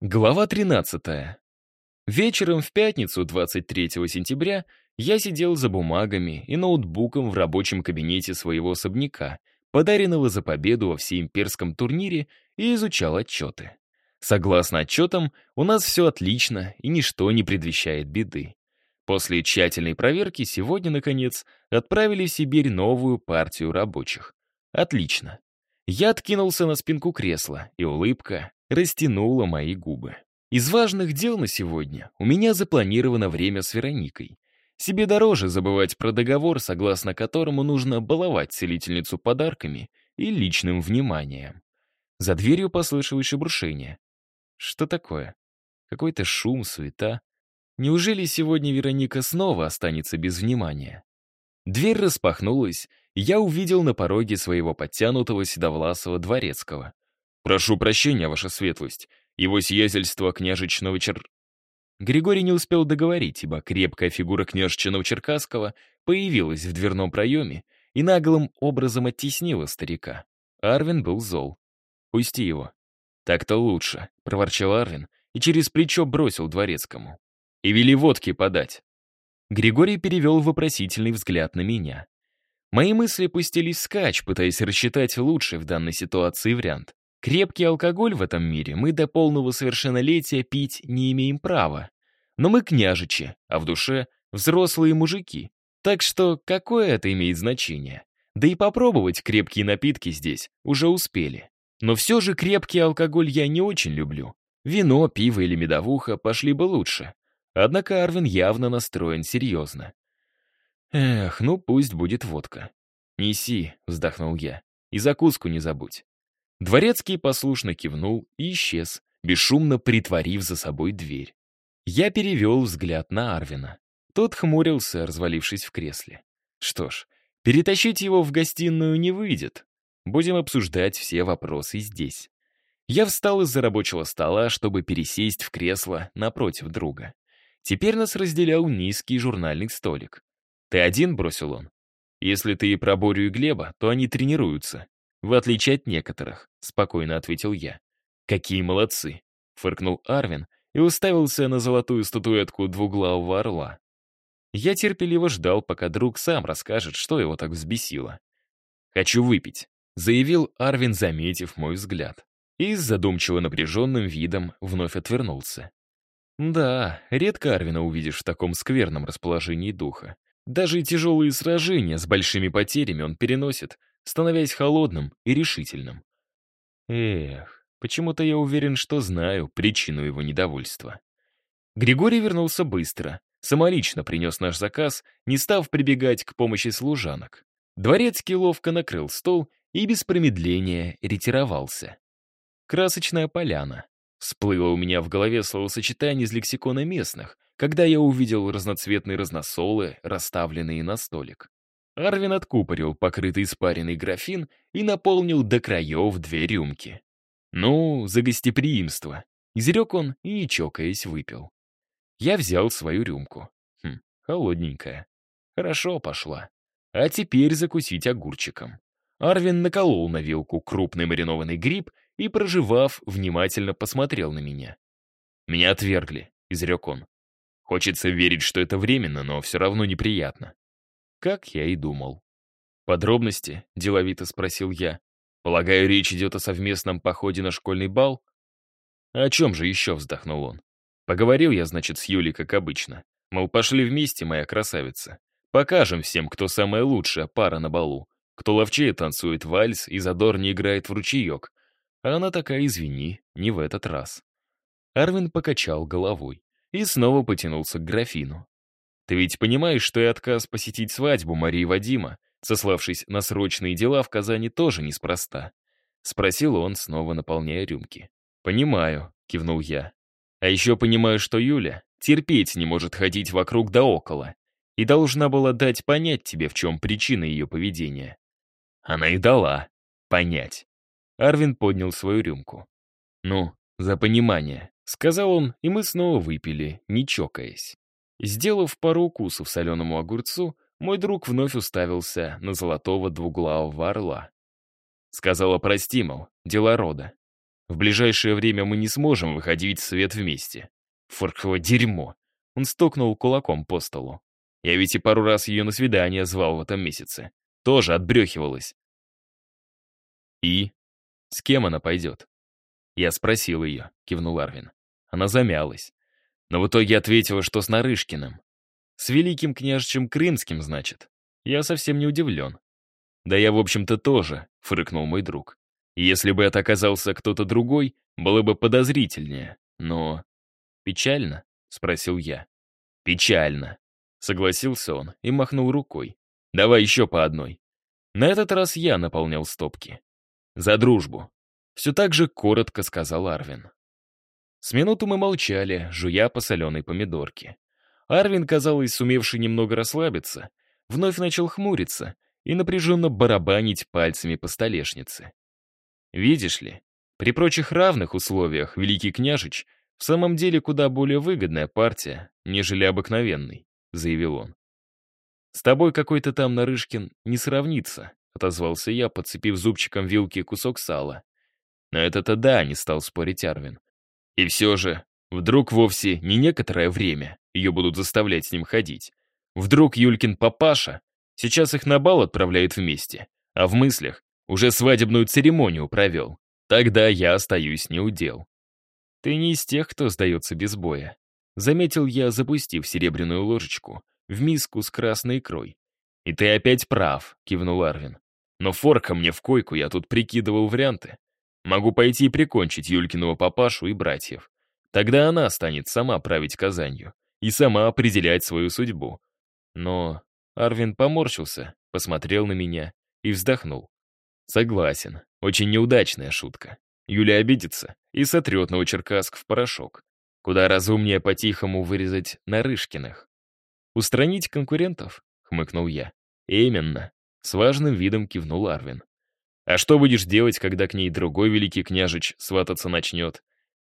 Глава 13. Вечером в пятницу, 23 сентября, я сидел за бумагами и ноутбуком в рабочем кабинете своего особняка, подаренного за победу во всеимперском турнире, и изучал отчеты. Согласно отчетам, у нас все отлично, и ничто не предвещает беды. После тщательной проверки сегодня, наконец, отправили в Сибирь новую партию рабочих. Отлично. Я откинулся на спинку кресла, и улыбка растянула мои губы. Из важных дел на сегодня у меня запланировано время с Вероникой. Себе дороже забывать про договор, согласно которому нужно баловать целительницу подарками и личным вниманием. За дверью послышалось шебрушение. Что такое? Какой-то шум, суета. Неужели сегодня Вероника снова останется без внимания? Дверь распахнулась, и я увидел на пороге своего подтянутого седовласого дворецкого. «Прошу прощения, ваша светлость. Его сиятельство княжечного чер...» Григорий не успел договорить, ибо крепкая фигура княжечного Черкасского появилась в дверном проеме и наглым образом оттеснила старика. Арвин был зол. «Пусти его». «Так-то лучше», — проворчал Арвин и через плечо бросил дворецкому. «И вели водки подать». Григорий перевел вопросительный взгляд на меня. Мои мысли пустились скач, пытаясь рассчитать лучший в данной ситуации вариант. Крепкий алкоголь в этом мире мы до полного совершеннолетия пить не имеем права. Но мы княжичи, а в душе взрослые мужики. Так что какое это имеет значение? Да и попробовать крепкие напитки здесь уже успели. Но все же крепкий алкоголь я не очень люблю. Вино, пиво или медовуха пошли бы лучше. Однако Арвин явно настроен серьезно. «Эх, ну пусть будет водка». «Неси», — вздохнул я, — «и закуску не забудь». Дворецкий послушно кивнул и исчез, бесшумно притворив за собой дверь. Я перевел взгляд на Арвина. Тот хмурился, развалившись в кресле. Что ж, перетащить его в гостиную не выйдет. Будем обсуждать все вопросы здесь. Я встал из-за рабочего стола, чтобы пересесть в кресло напротив друга. Теперь нас разделял низкий журнальный столик. «Ты один?» — бросил он. «Если ты и про Борю и Глеба, то они тренируются. В отличие от некоторых», — спокойно ответил я. «Какие молодцы!» — фыркнул Арвин и уставился на золотую статуэтку двуглавого орла. Я терпеливо ждал, пока друг сам расскажет, что его так взбесило. «Хочу выпить», — заявил Арвин, заметив мой взгляд. И с задумчиво напряженным видом вновь отвернулся. Да, редко Арвина увидишь в таком скверном расположении духа. Даже тяжелые сражения с большими потерями он переносит, становясь холодным и решительным. Эх, почему-то я уверен, что знаю причину его недовольства. Григорий вернулся быстро, самолично принес наш заказ, не став прибегать к помощи служанок. Дворецкий ловко накрыл стол и без промедления ретировался. Красочная поляна. Всплыло у меня в голове словосочетание из лексикона местных, когда я увидел разноцветные разносолы, расставленные на столик. Арвин откупорил покрытый испаренный графин и наполнил до краев две рюмки. Ну, за гостеприимство. Изрек он и, не чокаясь, выпил. Я взял свою рюмку. Хм, холодненькая. Хорошо пошла. А теперь закусить огурчиком. Арвин наколол на вилку крупный маринованный гриб и, проживав, внимательно посмотрел на меня. «Меня отвергли», — изрек он. «Хочется верить, что это временно, но все равно неприятно». Как я и думал. «Подробности?» — деловито спросил я. «Полагаю, речь идет о совместном походе на школьный бал?» «А «О чем же еще?» — вздохнул он. «Поговорил я, значит, с Юлей, как обычно. Мол, пошли вместе, моя красавица. Покажем всем, кто самая лучшая пара на балу. Кто ловчее танцует вальс и задорнее играет в ручеек. А она такая, извини, не в этот раз. Арвин покачал головой и снова потянулся к графину. «Ты ведь понимаешь, что и отказ посетить свадьбу Марии Вадима, сославшись на срочные дела в Казани, тоже неспроста?» Спросил он, снова наполняя рюмки. «Понимаю», — кивнул я. «А еще понимаю, что Юля терпеть не может ходить вокруг да около и должна была дать понять тебе, в чем причина ее поведения». Она и дала понять. Арвин поднял свою рюмку. «Ну, за понимание», — сказал он, и мы снова выпили, не чокаясь. Сделав пару укусов соленому огурцу, мой друг вновь уставился на золотого двуглавого орла. Сказала, прости, мол, дела рода. В ближайшее время мы не сможем выходить в свет вместе. Форково дерьмо. Он стукнул кулаком по столу. Я ведь и пару раз ее на свидание звал в этом месяце. Тоже отбрехивалась. И? С кем она пойдет? Я спросил ее, кивнул Арвин. Она замялась. Но в итоге ответила, что с Нарышкиным. С великим княжичем Крымским, значит. Я совсем не удивлен. Да я, в общем-то, тоже, фыркнул мой друг. Если бы это оказался кто-то другой, было бы подозрительнее. Но... Печально? Спросил я. Печально. Согласился он и махнул рукой. Давай еще по одной. На этот раз я наполнял стопки. За дружбу. Все так же коротко сказал Арвин. С минуту мы молчали, жуя по соленой помидорке. Арвин, казалось, сумевший немного расслабиться, вновь начал хмуриться и напряженно барабанить пальцами по столешнице. Видишь ли, при прочих равных условиях Великий Княжич в самом деле куда более выгодная партия, нежели обыкновенный, заявил он. «С тобой какой-то там Нарышкин не сравнится», — отозвался я, подцепив зубчиком вилки кусок сала. На это-то да, не стал спорить Арвин. И все же, вдруг вовсе не некоторое время ее будут заставлять с ним ходить. Вдруг Юлькин папаша сейчас их на бал отправляет вместе, а в мыслях уже свадебную церемонию провел. Тогда я остаюсь неудел. Ты не из тех, кто сдается без боя. Заметил я, запустив серебряную ложечку в миску с красной икрой. «И ты опять прав», — кивнул Арвин. «Но форка мне в койку, я тут прикидывал варианты. Могу пойти и прикончить Юлькиного папашу и братьев. Тогда она станет сама править Казанью и сама определять свою судьбу. Но Арвин поморщился, посмотрел на меня и вздохнул. Согласен, очень неудачная шутка. Юля обидится и сотрет Новочеркасск в порошок. Куда разумнее по-тихому вырезать Нарышкиных. «Устранить конкурентов?» — хмыкнул я. «Именно», — с важным видом кивнул Арвин. А что будешь делать, когда к ней другой великий княжич свататься начнет?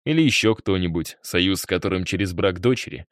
Или еще кто-нибудь, союз с которым через брак дочери